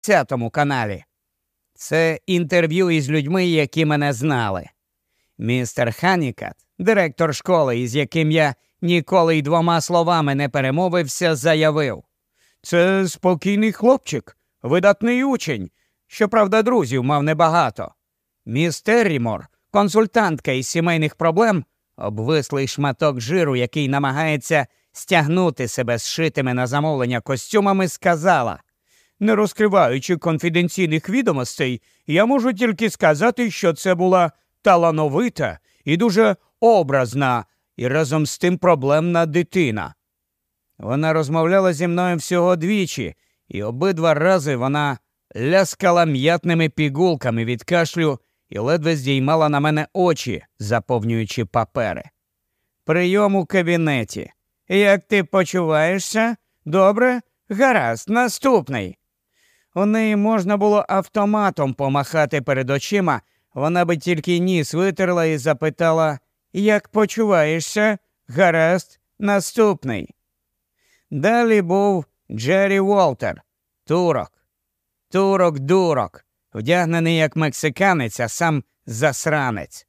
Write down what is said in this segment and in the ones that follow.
цятому каналі. Це інтерв'ю із людьми, які мене знали. Містер Ханікат, директор школи, із яким я ніколи й двома словами не перемовився, заявив. Це спокійний хлопчик, видатний учень. Щоправда, друзів мав небагато. Міс Террімор, консультантка із сімейних проблем, обвислий шматок жиру, який намагається стягнути себе зшитими на замовлення костюмами, сказала не розкриваючи конфіденційних відомостей, я можу тільки сказати, що це була талановита і дуже образна і разом з тим проблемна дитина. Вона розмовляла зі мною всього двічі, і обидва рази вона ляскала м'ятними пігулками від кашлю і ледве здіймала на мене очі, заповнюючи папери. Прийом у кабінеті. Як ти почуваєшся? Добре? Гаразд, наступний. У неї можна було автоматом помахати перед очима, вона би тільки ніс витерла і запитала Як почуваєшся? Гаразд, наступний. Далі був Джері Волтер, турок. Турок дурок, вдягнений як мексиканець, а сам засранець.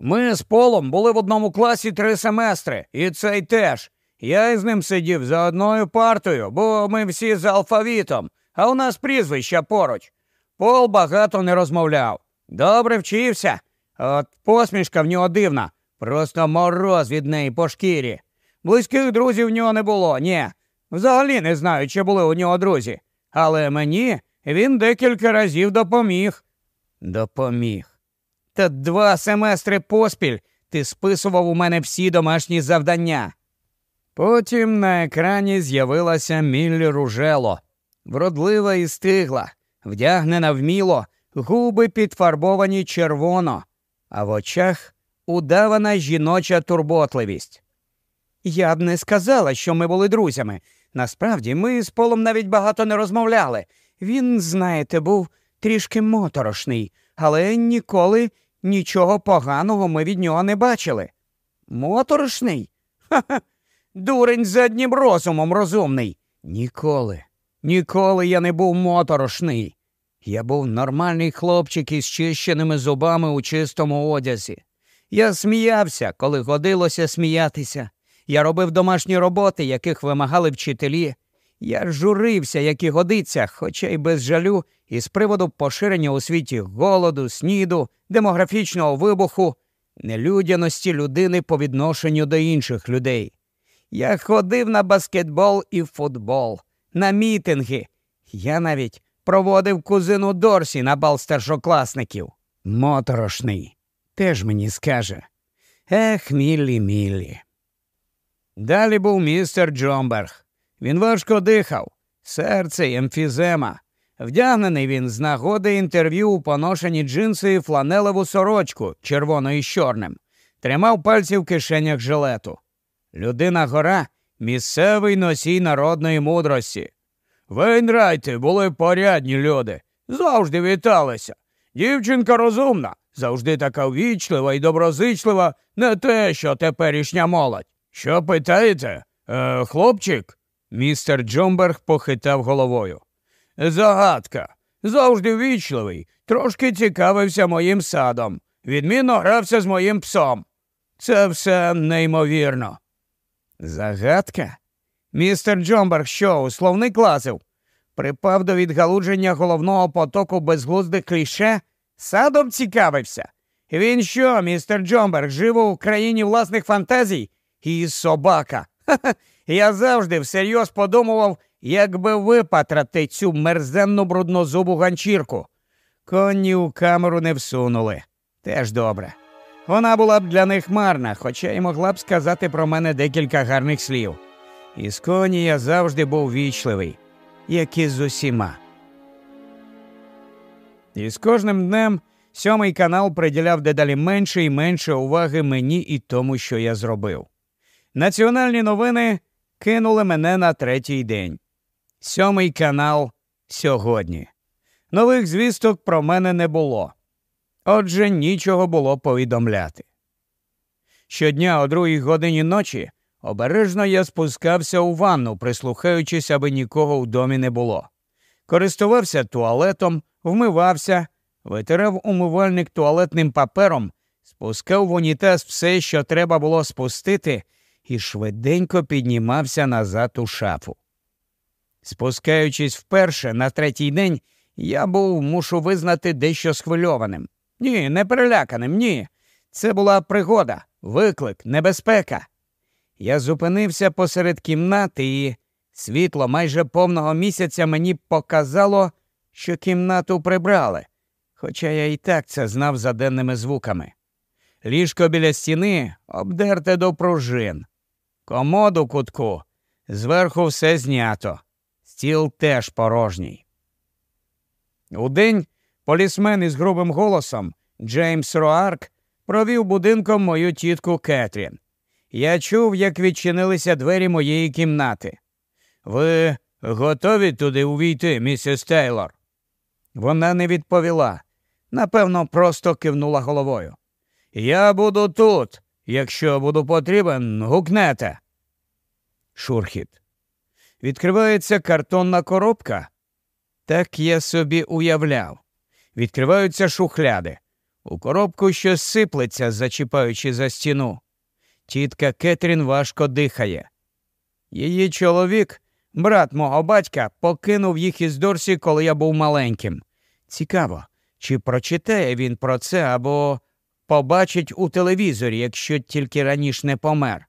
Ми з Полом були в одному класі три семестри, і цей теж. Я із ним сидів за одною партою, бо ми всі з алфавітом, а у нас прізвища поруч. Пол багато не розмовляв. Добре вчився. От посмішка в нього дивна, просто мороз від неї по шкірі. Близьких друзів в нього не було, ні. Взагалі не знаю, чи були у нього друзі. Але мені він декілька разів допоміг. Допоміг. Та два семестри поспіль ти списував у мене всі домашні завдання. Потім на екрані з'явилася Міллі Ружело, вродлива і стигла, вдягнена вміло, губи підфарбовані червоно, а в очах удавана жіноча турботливість. Я б не сказала, що ми були друзями. Насправді, ми з Полом навіть багато не розмовляли. Він, знаєте, був трішки моторошний, але ніколи нічого поганого ми від нього не бачили. Моторошний? Ха-ха. Дурень заднім розумом розумний. Ніколи, ніколи я не був моторошний. Я був нормальний хлопчик із чищеними зубами у чистому одязі. Я сміявся, коли годилося сміятися. Я робив домашні роботи, яких вимагали вчителі. Я журився, як і годиться, хоча й без жалю, із приводу поширення у світі голоду, сніду, демографічного вибуху, нелюдяності людини по відношенню до інших людей. Я ходив на баскетбол і футбол, на мітинги. Я навіть проводив кузину Дорсі на бал старшокласників. Моторошний. Теж мені скаже. Ех, міллі, міллі. Далі був містер Джомберг. Він важко дихав, серце й емфізема. Вдягнений він з нагоди інтерв'ю у поношені джинси і фланелеву сорочку, червоно і чорним, тримав пальці в кишенях жилету. Людина гора місцевий носій народної мудрості. Вейнрайти були порядні люди, завжди віталися. Дівчинка розумна, завжди така ввічлива і доброзичлива, не те, що теперішня молодь. Що питаєте? Е, Хлопчик? Містер Джомберг похитав головою. Загадка. Завжди ввічливий, трошки цікавився моїм садом. Відмінно грався з моїм псом. Це все неймовірно. Загадка? Містер Джомберг що, у словник лазив? Припав до відгалуження головного потоку безглуздих кліше? Садом цікавився. Він що, містер Джомберг, жив у країні власних фантазій? І собака. Ха-ха. Я завжди всерйоз подумував, як би випатрати цю мерзенну бруднозубу ганчірку. Коні у камеру не всунули. Теж добре. Вона була б для них марна, хоча й могла б сказати про мене декілька гарних слів. Із коні я завжди був вічливий, як і з усіма. І з кожним днем сьомий канал приділяв дедалі менше і менше уваги мені і тому, що я зробив. Національні новини кинули мене на третій день. Сьомий канал сьогодні. Нових звісток про мене не було. Отже, нічого було повідомляти. Щодня о другій годині ночі обережно я спускався у ванну, прислухаючись, аби нікого в домі не було. користувався туалетом, вмивався, витирав умивальник туалетним папером, спускав в унітаз все, що треба було спустити, і швиденько піднімався назад у шафу. Спускаючись вперше на третій день, я був, мушу визнати, дещо схвильованим. Ні, не переляканим, ні. Це була пригода, виклик, небезпека. Я зупинився посеред кімнати, і світло майже повного місяця мені показало, що кімнату прибрали, хоча я і так це знав за денними звуками. Ліжко біля стіни обдерте до пружин, комод у кутку, зверху все знято, стіл теж порожній. Удень полісмен із грубим голосом Джеймс Роарк провів будинком мою тітку Кетрін. Я чув, як відчинилися двері моєї кімнати. Ви готові туди увійти, місіс Тейлор? Вона не відповіла. Напевно, просто кивнула головою. Я буду тут. Якщо буду потрібен, гукнете. Шурхіт. Відкривається картонна коробка. Так я собі уявляв. Відкриваються шухляди. У коробку щось сиплеться, зачіпаючи за стіну. Тітка Кетрін важко дихає. Її чоловік, брат мого батька, покинув їх із Дорсі, коли я був маленьким. Цікаво, чи прочитає він про це або побачить у телевізорі, якщо тільки раніше не помер.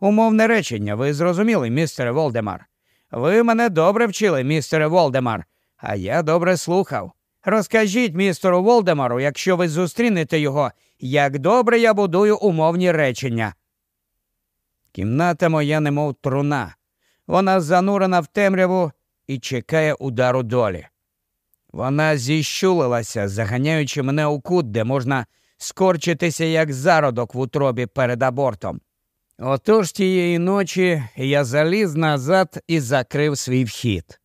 Умовне речення, ви зрозуміли, містере Волдемар. Ви мене добре вчили, містере Волдемар, а я добре слухав. Розкажіть містеру Волдемару, якщо ви зустрінете його, як добре я будую умовні речення. Кімната моя, немов труна. Вона занурена в темряву і чекає удару долі. Вона зіщулилася, заганяючи мене у кут, де можна скорчитися, як зародок в утробі перед абортом. Отож тієї ночі я заліз назад і закрив свій вхід.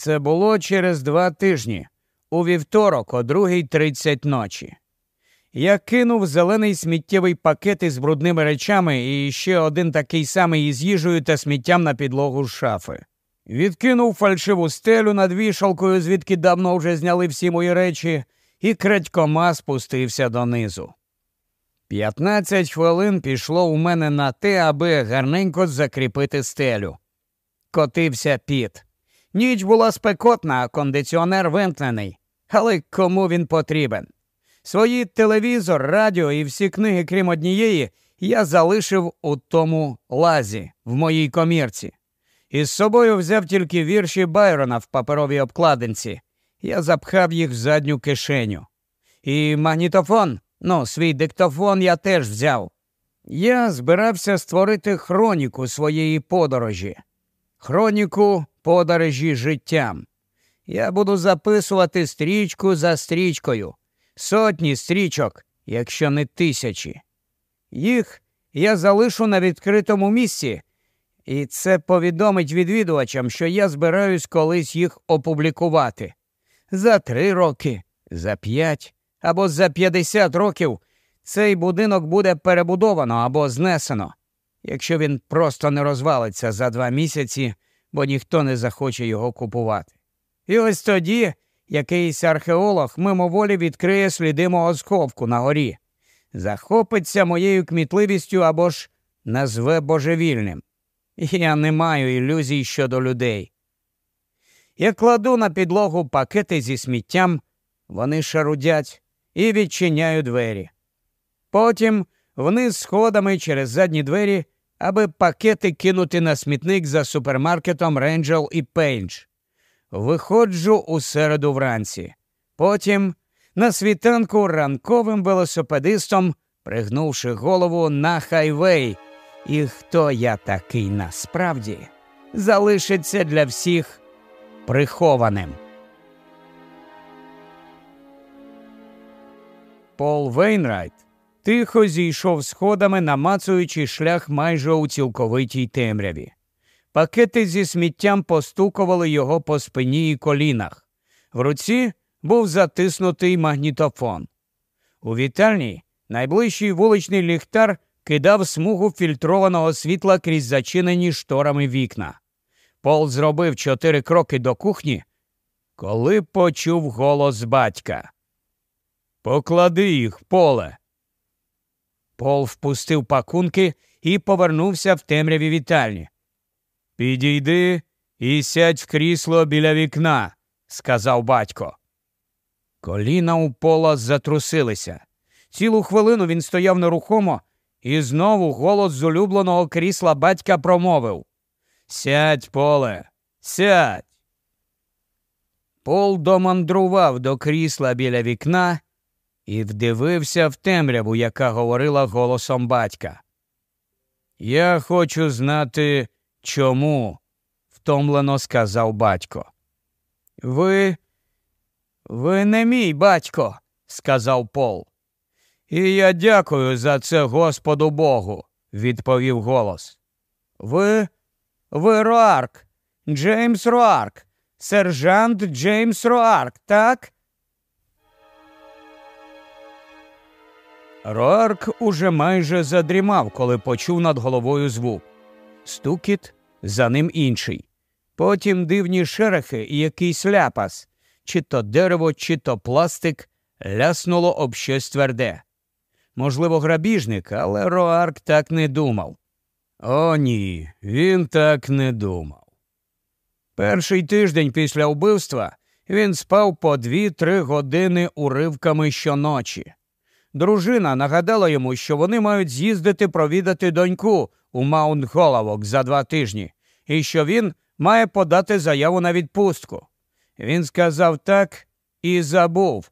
Це було через два тижні, у вівторок, о 2.30 ночі. Я кинув зелений сміттєвий пакет із брудними речами і ще один такий самий із їжею та сміттям на підлогу шафи. Відкинув фальшиву стелю над вішалкою, звідки давно вже зняли всі мої речі, і крадькома спустився донизу. П'ятнадцять хвилин пішло у мене на те, аби гарненько закріпити стелю. Котився піт. Ніч була спекотна, а кондиціонер вимкнений. Але кому він потрібен? Свої телевізор, радіо і всі книги, крім однієї, я залишив у тому лазі в моїй комірці. Із собою взяв тільки вірші Байрона в паперовій обкладинці. Я запхав їх в задню кишеню. І магнітофон, ну, свій диктофон я теж взяв. Я збирався створити хроніку своєї подорожі, хроніку подорожі життям. Я буду записувати стрічку за стрічкою, сотні стрічок, якщо не тисячі. Їх я залишу на відкритому місці, і це повідомить відвідувачам, що я збираюсь колись їх опублікувати. За три роки, за п'ять або за п'ятдесят років цей будинок буде перебудовано або знесено, якщо він просто не розвалиться за два місяці, бо ніхто не захоче його купувати. І ось тоді якийсь археолог мимоволі відкриє сліди мого сховку на горі, захопиться моєю кмітливістю або ж назве божевільним. Я не маю ілюзій щодо людей. Я кладу на підлогу пакети зі сміттям, вони шарудять і відчиняю двері. Потім вниз сходами через задні двері, аби пакети кинути на смітник за супермаркетом Ренджел і Пейндж. Виходжу у середу вранці. Потім на світанку ранковим велосипедистом, пригнувши голову на хайвей. І хто я такий насправді залишиться для всіх прихованим. Пол Вейнрайт тихо зійшов сходами, намацуючи шлях майже у цілковитій темряві. Пакети зі сміттям постукували його по спині і колінах. В руці був затиснутий магнітофон. У вітальні найближчий вуличний ліхтар кидав смугу фільтрованого світла крізь зачинені шторами вікна. Пол зробив чотири кроки до кухні, коли почув голос батька. Поклади їх, поле. Пол впустив пакунки і повернувся в темряві вітальні. Підійди і сядь в крісло біля вікна, сказав батько. Коліна у пола затрусилися. Цілу хвилину він стояв нерухомо, і знову голос з улюбленого крісла батька промовив Сядь, поле, сядь. Пол домандрував до крісла біля вікна і вдивився в темряву, яка говорила голосом батька. Я хочу знати, чому, втомлено сказав батько. Ви, ви не мій батько, сказав Пол. І я дякую за це Господу Богу, відповів голос. Ви, ви Роарк, Джеймс Роарк, сержант Джеймс Роарк, так? Роарк уже майже задрімав, коли почув над головою звук. Стукіт, за ним інший. Потім дивні шерехи і якийсь ляпас, чи то дерево, чи то пластик, ляснуло об щось тверде. Можливо, грабіжник, але Роарк так не думав. О, ні, він так не думав. Перший тиждень після вбивства він спав по дві-три години уривками щоночі. Дружина нагадала йому, що вони мають з'їздити провідати доньку у Маунт Головок за два тижні, і що він має подати заяву на відпустку. Він сказав так і забув.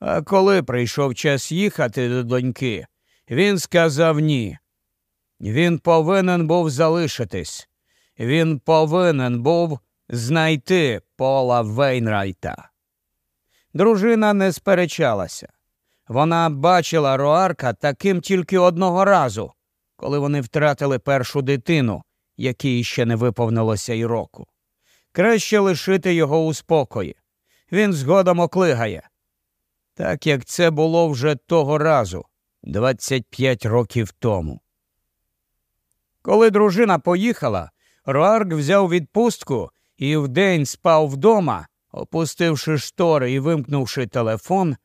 А коли прийшов час їхати до доньки, він сказав ні. Він повинен був залишитись. Він повинен був знайти Пола Вейнрайта. Дружина не сперечалася. Вона бачила Роарка таким тільки одного разу, коли вони втратили першу дитину, якій ще не виповнилося й року. Краще лишити його у спокої. Він згодом оклигає. Так як це було вже того разу, 25 років тому. Коли дружина поїхала, Роарк взяв відпустку і вдень спав вдома, опустивши штори і вимкнувши телефон,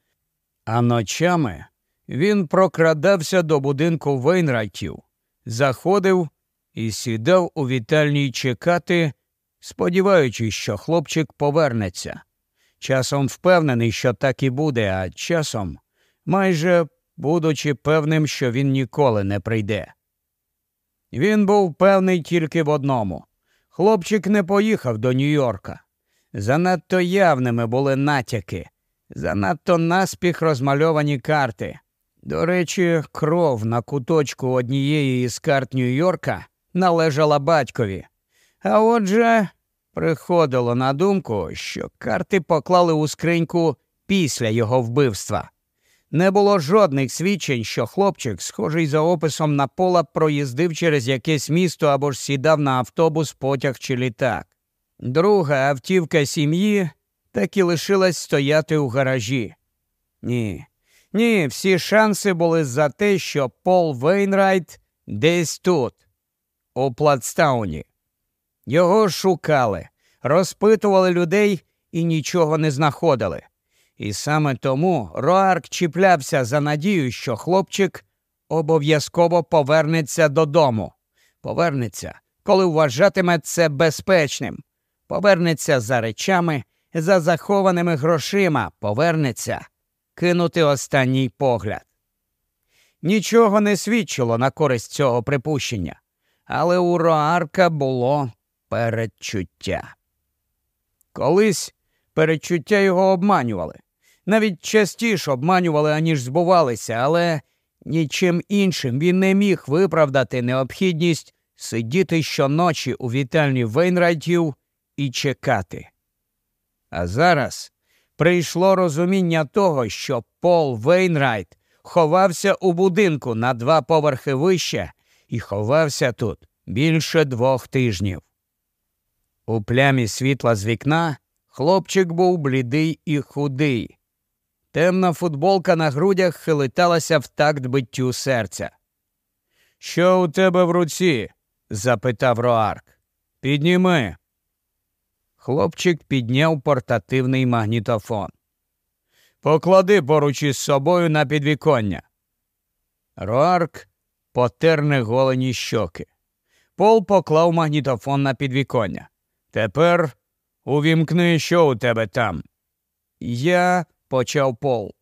а ночами він прокрадався до будинку Вейнрайтів, заходив і сідав у вітальній чекати, сподіваючись, що хлопчик повернеться. Часом впевнений, що так і буде, а часом майже будучи певним, що він ніколи не прийде. Він був певний тільки в одному хлопчик не поїхав до Нью-Йорка. Занадто явними були натяки, занадто наспіх розмальовані карти. До речі, кров на куточку однієї із карт Нью-Йорка належала батькові. А отже, приходило на думку, що карти поклали у скриньку після його вбивства. Не було жодних свідчень, що хлопчик, схожий за описом на пола, проїздив через якесь місто або ж сідав на автобус, потяг чи літак. Друга автівка сім'ї так і лишилась стояти у гаражі. Ні, ні, всі шанси були за те, що Пол Вейнрайт десь тут, у Платстауні. Його шукали, розпитували людей і нічого не знаходили. І саме тому Роарк чіплявся за надію, що хлопчик обов'язково повернеться додому. Повернеться, коли вважатиме це безпечним. Повернеться за речами, за захованими грошима, повернеться кинути останній погляд. Нічого не свідчило на користь цього припущення, але у Роарка було передчуття. Колись передчуття його обманювали навіть частіше обманювали, аніж збувалися, але нічим іншим він не міг виправдати необхідність сидіти щоночі у вітальні Вейнрайтів і чекати. А зараз прийшло розуміння того, що Пол Вейнрайт ховався у будинку на два поверхи вище і ховався тут більше двох тижнів. У плямі світла з вікна хлопчик був блідий і худий. Темна футболка на грудях хилиталася в такт биттю серця. Що у тебе в руці? запитав Роарк. Підніми. Хлопчик підняв портативний магнітофон. Поклади поруч із собою на підвіконня. Роарк потер неголені щоки. Пол поклав магнітофон на підвіконня. Тепер увімкни, що у тебе там. Я почав Пол.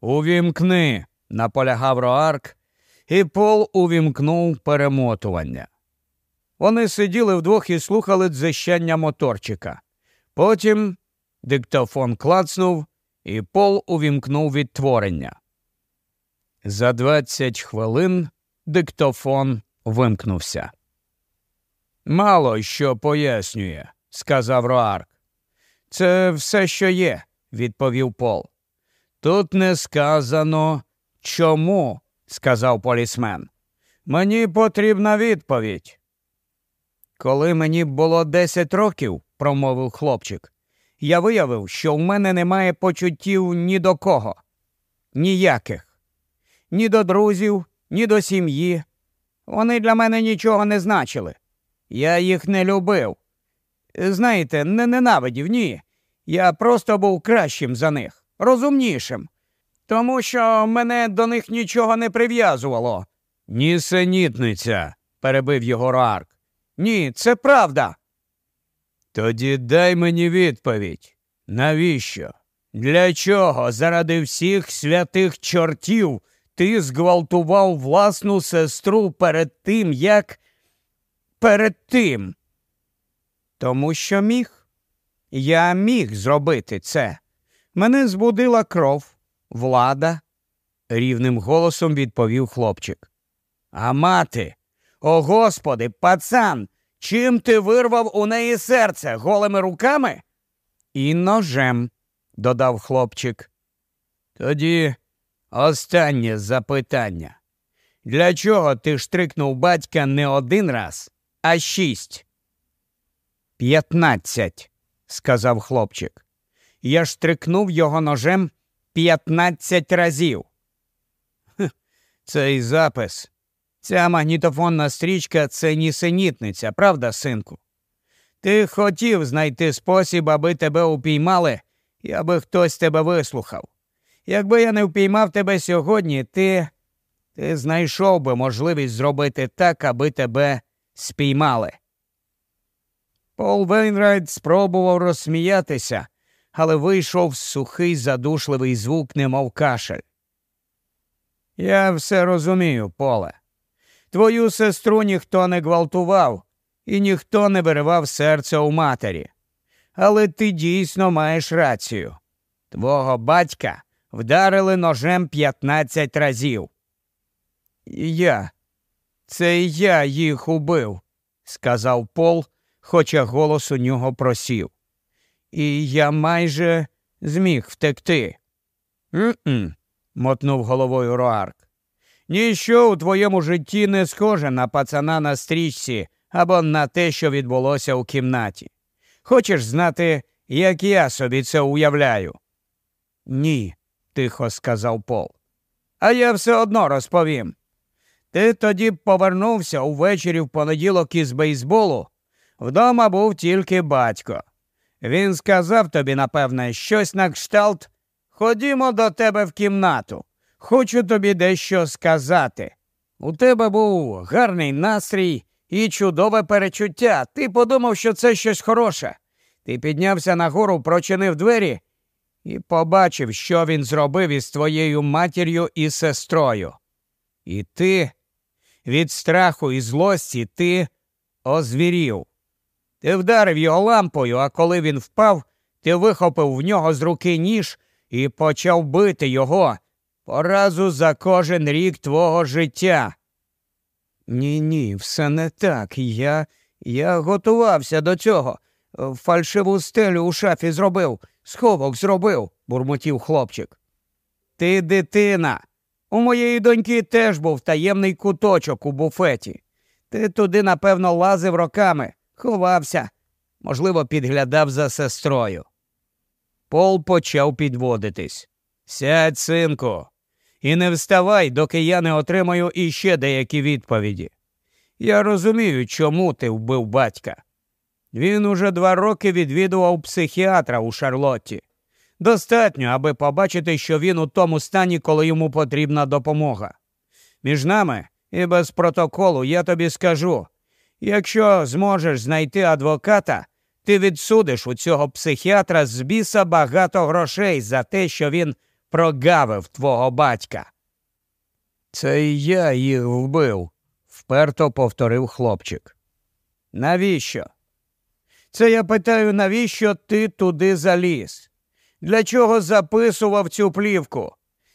Увімкни, наполягав Роарк, і Пол увімкнув перемотування. Вони сиділи вдвох і слухали дзищання моторчика. Потім диктофон клацнув, і Пол увімкнув відтворення. За двадцять хвилин диктофон вимкнувся. Мало що пояснює, сказав Роарк. Це все, що є, відповів Пол. Тут не сказано чому, сказав полісмен. Мені потрібна відповідь. Коли мені було десять років, промовив хлопчик, я виявив, що в мене немає почуттів ні до кого, ніяких, ні до друзів, ні до сім'ї. Вони для мене нічого не значили. Я їх не любив. Знаєте, не ненавидів, ні. Я просто був кращим за них, розумнішим, тому що мене до них нічого не прив'язувало. Нісенітниця, перебив його Рарк. Ні, це правда. Тоді дай мені відповідь. Навіщо? Для чого заради всіх святих чортів ти зґвалтував власну сестру перед тим, як перед тим? Тому що міг. Я міг зробити це. Мене збудила кров, влада, рівним голосом відповів хлопчик. А мати, о господи, пацан, чим ти вирвав у неї серце голими руками? І ножем, додав хлопчик. Тоді останнє запитання. Для чого ти штрикнув батька не один раз, а шість? П'ятнадцять, сказав хлопчик. Я штрикнув його ножем п'ятнадцять разів. Цей запис Ця магнітофонна стрічка це нісенітниця, правда, синку? Ти хотів знайти спосіб, аби тебе упіймали, і аби хтось тебе вислухав. Якби я не впіймав тебе сьогодні, ти ти знайшов би можливість зробити так, аби тебе спіймали. Пол Вейнрайт спробував розсміятися, але вийшов сухий задушливий звук, немов кашель. Я все розумію, Поле. Твою сестру ніхто не гвалтував, і ніхто не виривав серце у матері. Але ти дійсно маєш рацію. Твого батька вдарили ножем 15 разів. Я, це я їх убив, сказав Пол, хоча голос у нього просів. І я майже зміг втекти. «М-м», мотнув головою Роарк. Ніщо у твоєму житті не схоже на пацана на стрічці або на те, що відбулося у кімнаті. Хочеш знати, як я собі це уявляю? Ні, тихо сказав Пол. А я все одно розповім. Ти тоді повернувся увечері в понеділок із бейсболу. Вдома був тільки батько. Він сказав тобі, напевне, щось на кшталт Ходімо до тебе в кімнату. Хочу тобі дещо сказати. У тебе був гарний настрій і чудове перечуття. Ти подумав, що це щось хороше. Ти піднявся нагору, прочинив двері і побачив, що він зробив із твоєю матір'ю і сестрою. І ти від страху і злості ти озвірів. Ти вдарив його лампою, а коли він впав, ти вихопив в нього з руки ніж і почав бити його поразу за кожен рік твого життя. Ні, ні, все не так. Я я готувався до цього. Фальшиву стелю у шафі зробив, сховок зробив, бурмотів хлопчик. Ти дитина. У моєї доньки теж був таємний куточок у буфеті. Ти туди, напевно, лазив роками, ховався, можливо, підглядав за сестрою. Пол почав підводитись. Сядь, синку, і не вставай, доки я не отримаю іще деякі відповіді. Я розумію, чому ти вбив батька. Він уже два роки відвідував психіатра у Шарлотті. Достатньо, аби побачити, що він у тому стані, коли йому потрібна допомога. Між нами і без протоколу я тобі скажу якщо зможеш знайти адвоката, ти відсудиш у цього психіатра з біса багато грошей за те, що він прогавив твого батька. Це і я їх вбив, вперто повторив хлопчик. Навіщо? Це я питаю, навіщо ти туди заліз? Для чого записував цю плівку?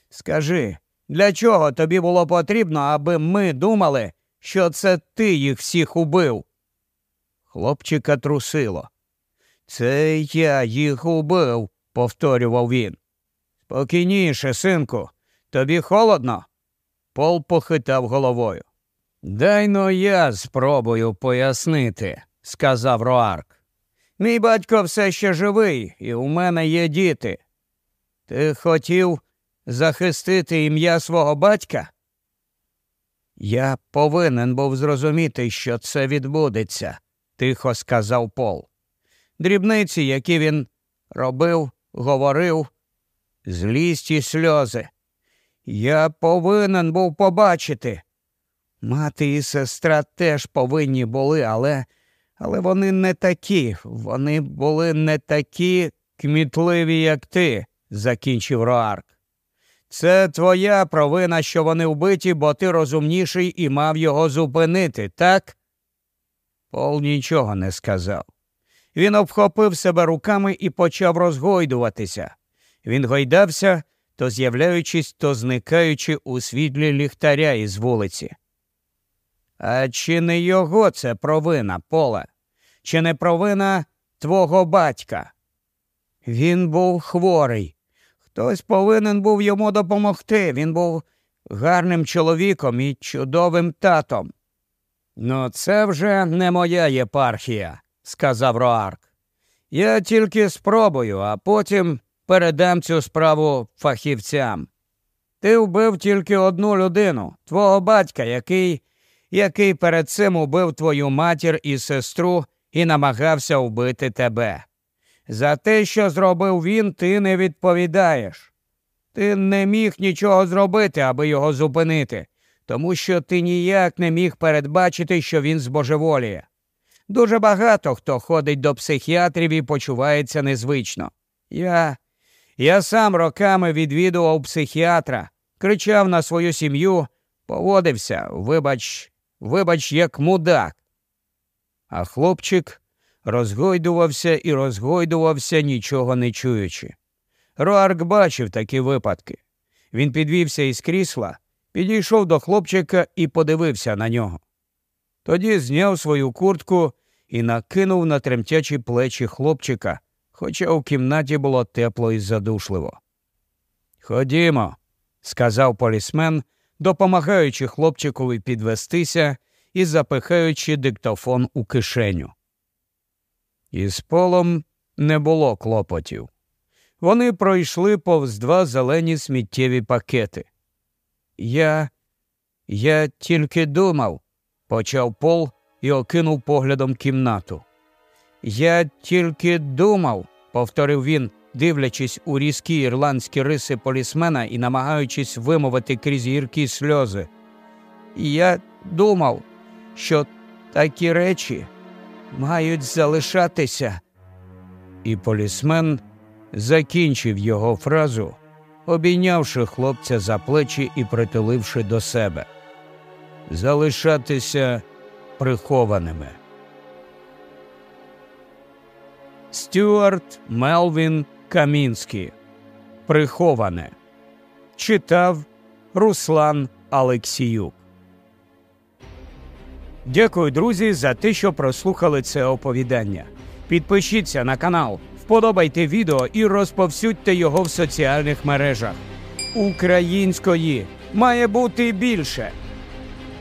Скажи, для чого тобі було потрібно, аби ми думали, що це ти їх всіх убив? Хлопчика трусило. Це я їх убив, повторював він. Спокійніше, синку, тобі холодно? Пол похитав головою. Дай но я спробую пояснити, сказав Роарк. Мій батько все ще живий, і у мене є діти. Ти хотів захистити ім'я свого батька? Я повинен був зрозуміти, що це відбудеться, тихо сказав Пол. Дрібниці, які він робив, говорив, злість і сльози. Я повинен був побачити. Мати і сестра теж повинні були, але але вони не такі, вони були не такі кмітливі, як ти, закінчив Роарк. Це твоя провина, що вони вбиті, бо ти розумніший і мав його зупинити, так? Пол нічого не сказав. Він обхопив себе руками і почав розгойдуватися. Він гойдався, то з'являючись, то зникаючи у світлі ліхтаря із вулиці. А чи не його це провина, Поле? Чи не провина твого батька? Він був хворий. Хтось повинен був йому допомогти. Він був гарним чоловіком і чудовим татом. Ну, це вже не моя єпархія, сказав Роарк. Я тільки спробую, а потім передам цю справу фахівцям. Ти вбив тільки одну людину, твого батька, який який перед цим убив твою матір і сестру і намагався вбити тебе. За те, що зробив він, ти не відповідаєш. Ти не міг нічого зробити, аби його зупинити, тому що ти ніяк не міг передбачити, що він збожеволіє. Дуже багато хто ходить до психіатрів і почувається незвично. Я я сам роками відвідував психіатра, кричав на свою сім'ю, поводився, вибач, вибач, як мудак. А хлопчик розгойдувався і розгойдувався, нічого не чуючи. Роарк бачив такі випадки. Він підвівся із крісла, підійшов до хлопчика і подивився на нього. Тоді зняв свою куртку і накинув на тремтячі плечі хлопчика, хоча у кімнаті було тепло і задушливо. Ходімо, сказав полісмен, допомагаючи хлопчикові підвестися і запихаючи диктофон у кишеню. Із полом не було клопотів. Вони пройшли повз два зелені сміттєві пакети. Я я тільки думав, почав Пол і окинув поглядом кімнату. Я тільки думав, повторив він, дивлячись у різкі ірландські риси полісмена і намагаючись вимовити крізь гіркі сльози. Я думав, що такі речі мають залишатися. І полісмен закінчив його фразу, обійнявши хлопця за плечі і притуливши до себе. Залишатися прихованими. Стюарт Мелвін Камінський. Приховане. Читав Руслан Алексіюк. Дякую, друзі, за те, що прослухали це оповідання. Підпишіться на канал, вподобайте відео і розповсюдьте його в соціальних мережах. Української має бути більше.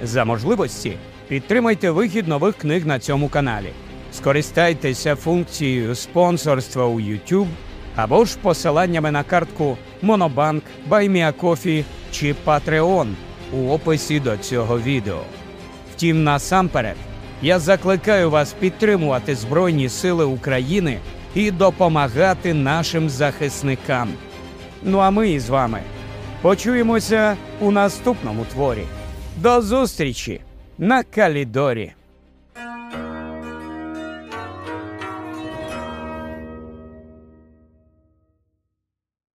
За можливості підтримайте вихід нових книг на цьому каналі. Скористайтеся функцією спонсорства у YouTube або ж посиланнями на картку Monobank, BuyMeACoffee чи Patreon у описі до цього відео. Втім, насамперед, Я закликаю вас підтримувати Збройні Сили України і допомагати нашим захисникам. Ну а ми із вами почуємося у наступному творі. До зустрічі на Калідорі.